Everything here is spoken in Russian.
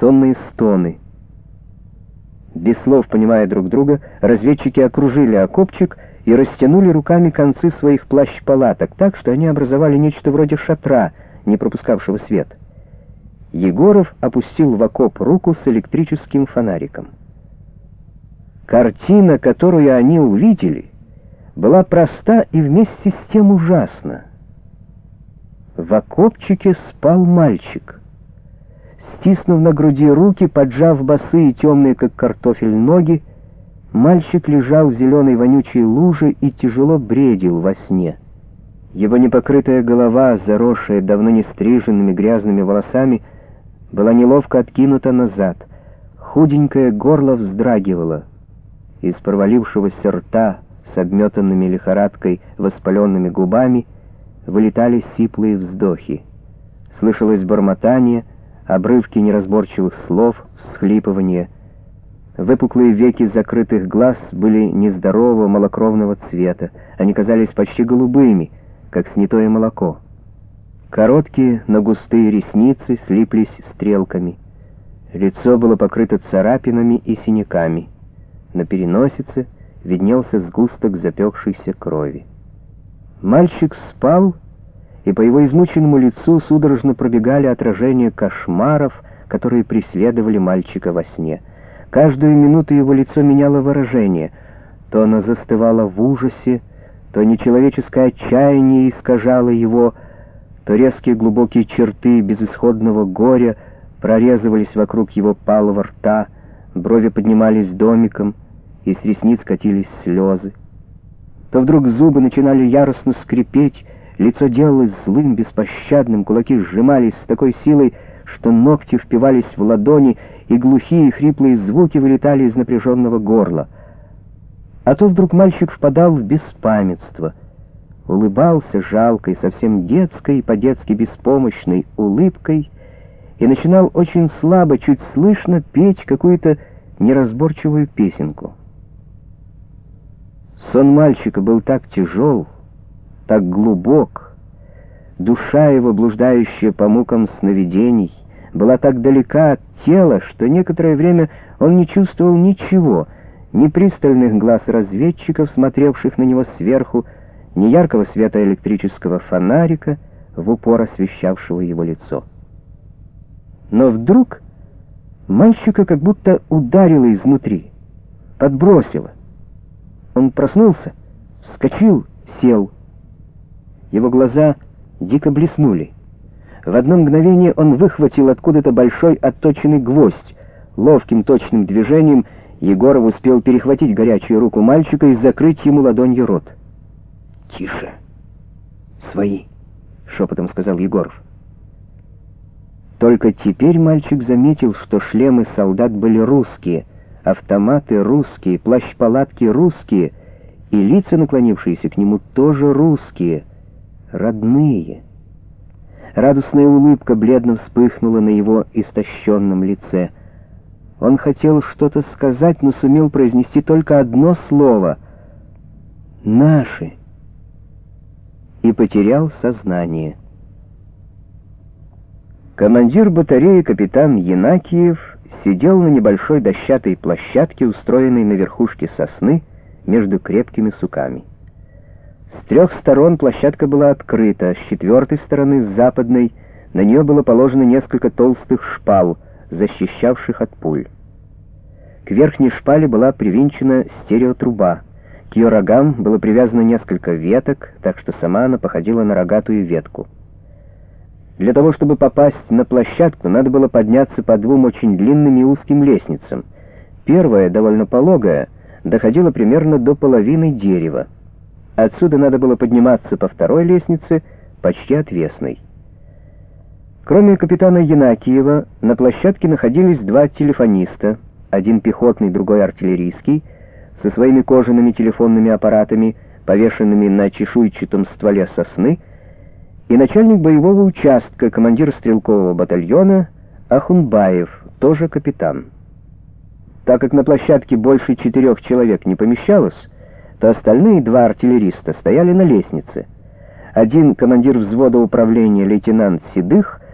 сонные стоны. Без слов понимая друг друга, разведчики окружили окопчик и растянули руками концы своих плащ-палаток так, что они образовали нечто вроде шатра, не пропускавшего свет. Егоров опустил в окоп руку с электрическим фонариком. Картина, которую они увидели, была проста и вместе с тем ужасна. В окопчике спал мальчик. Стиснув на груди руки, поджав босые темные, как картофель, ноги, мальчик лежал в зеленой вонючей луже и тяжело бредил во сне. Его непокрытая голова, заросшая давно не стриженными грязными волосами, была неловко откинута назад. Худенькое горло вздрагивало. Из провалившегося рта с обметанными лихорадкой воспаленными губами вылетали сиплые вздохи. Слышалось бормотание, обрывки неразборчивых слов, всхлипывание. Выпуклые веки закрытых глаз были нездорового малокровного цвета. Они казались почти голубыми, как снятое молоко. Короткие, но густые ресницы слиплись стрелками. Лицо было покрыто царапинами и синяками. На переносице виднелся сгусток запекшейся крови. Мальчик спал, и по его измученному лицу судорожно пробегали отражения кошмаров, которые преследовали мальчика во сне. Каждую минуту его лицо меняло выражение. То оно застывало в ужасе, то нечеловеческое отчаяние искажало его, то резкие глубокие черты безысходного горя прорезывались вокруг его палого рта, брови поднимались домиком, и с ресниц катились слезы. То вдруг зубы начинали яростно скрипеть, лицо делалось злым, беспощадным, кулаки сжимались с такой силой, что ногти впивались в ладони, и глухие хриплые звуки вылетали из напряженного горла. А то вдруг мальчик впадал в беспамятство, улыбался жалкой, совсем детской по-детски беспомощной улыбкой и начинал очень слабо, чуть слышно петь какую-то неразборчивую песенку. Сон мальчика был так тяжел, так глубок, душа его, блуждающая по мукам сновидений, была так далека от тела, что некоторое время он не чувствовал ничего, ни пристальных глаз разведчиков, смотревших на него сверху, ни яркого света электрического фонарика, в упор освещавшего его лицо. Но вдруг мальчика как будто ударило изнутри, подбросило. Он проснулся, вскочил, сел. Его глаза дико блеснули. В одно мгновение он выхватил откуда-то большой отточенный гвоздь. Ловким точным движением Егоров успел перехватить горячую руку мальчика и закрыть ему ладонью рот. «Тише! Свои!» — шепотом сказал Егоров. Только теперь мальчик заметил, что шлемы солдат были русские, автоматы русские, плащ-палатки русские, и лица, наклонившиеся к нему, тоже русские, родные. Радостная улыбка бледно вспыхнула на его истощенном лице. Он хотел что-то сказать, но сумел произнести только одно слово — «наши» и потерял сознание. Командир батареи капитан Янакиев сидел на небольшой дощатой площадке, устроенной на верхушке сосны между крепкими суками. С трех сторон площадка была открыта, с четвертой стороны, с западной, на нее было положено несколько толстых шпал, защищавших от пуль. К верхней шпале была привинчена стереотруба. К ее рогам было привязано несколько веток, так что сама она походила на рогатую ветку. Для того, чтобы попасть на площадку, надо было подняться по двум очень длинным и узким лестницам. Первая, довольно пологая, доходила примерно до половины дерева. Отсюда надо было подниматься по второй лестнице, почти отвесной. Кроме капитана Янакиева, на площадке находились два телефониста, один пехотный, другой артиллерийский, со своими кожаными телефонными аппаратами, повешенными на чешуйчатом стволе сосны, и начальник боевого участка, командир стрелкового батальона Ахунбаев, тоже капитан. Так как на площадке больше четырех человек не помещалось, то остальные два артиллериста стояли на лестнице. Один командир взвода управления лейтенант Седых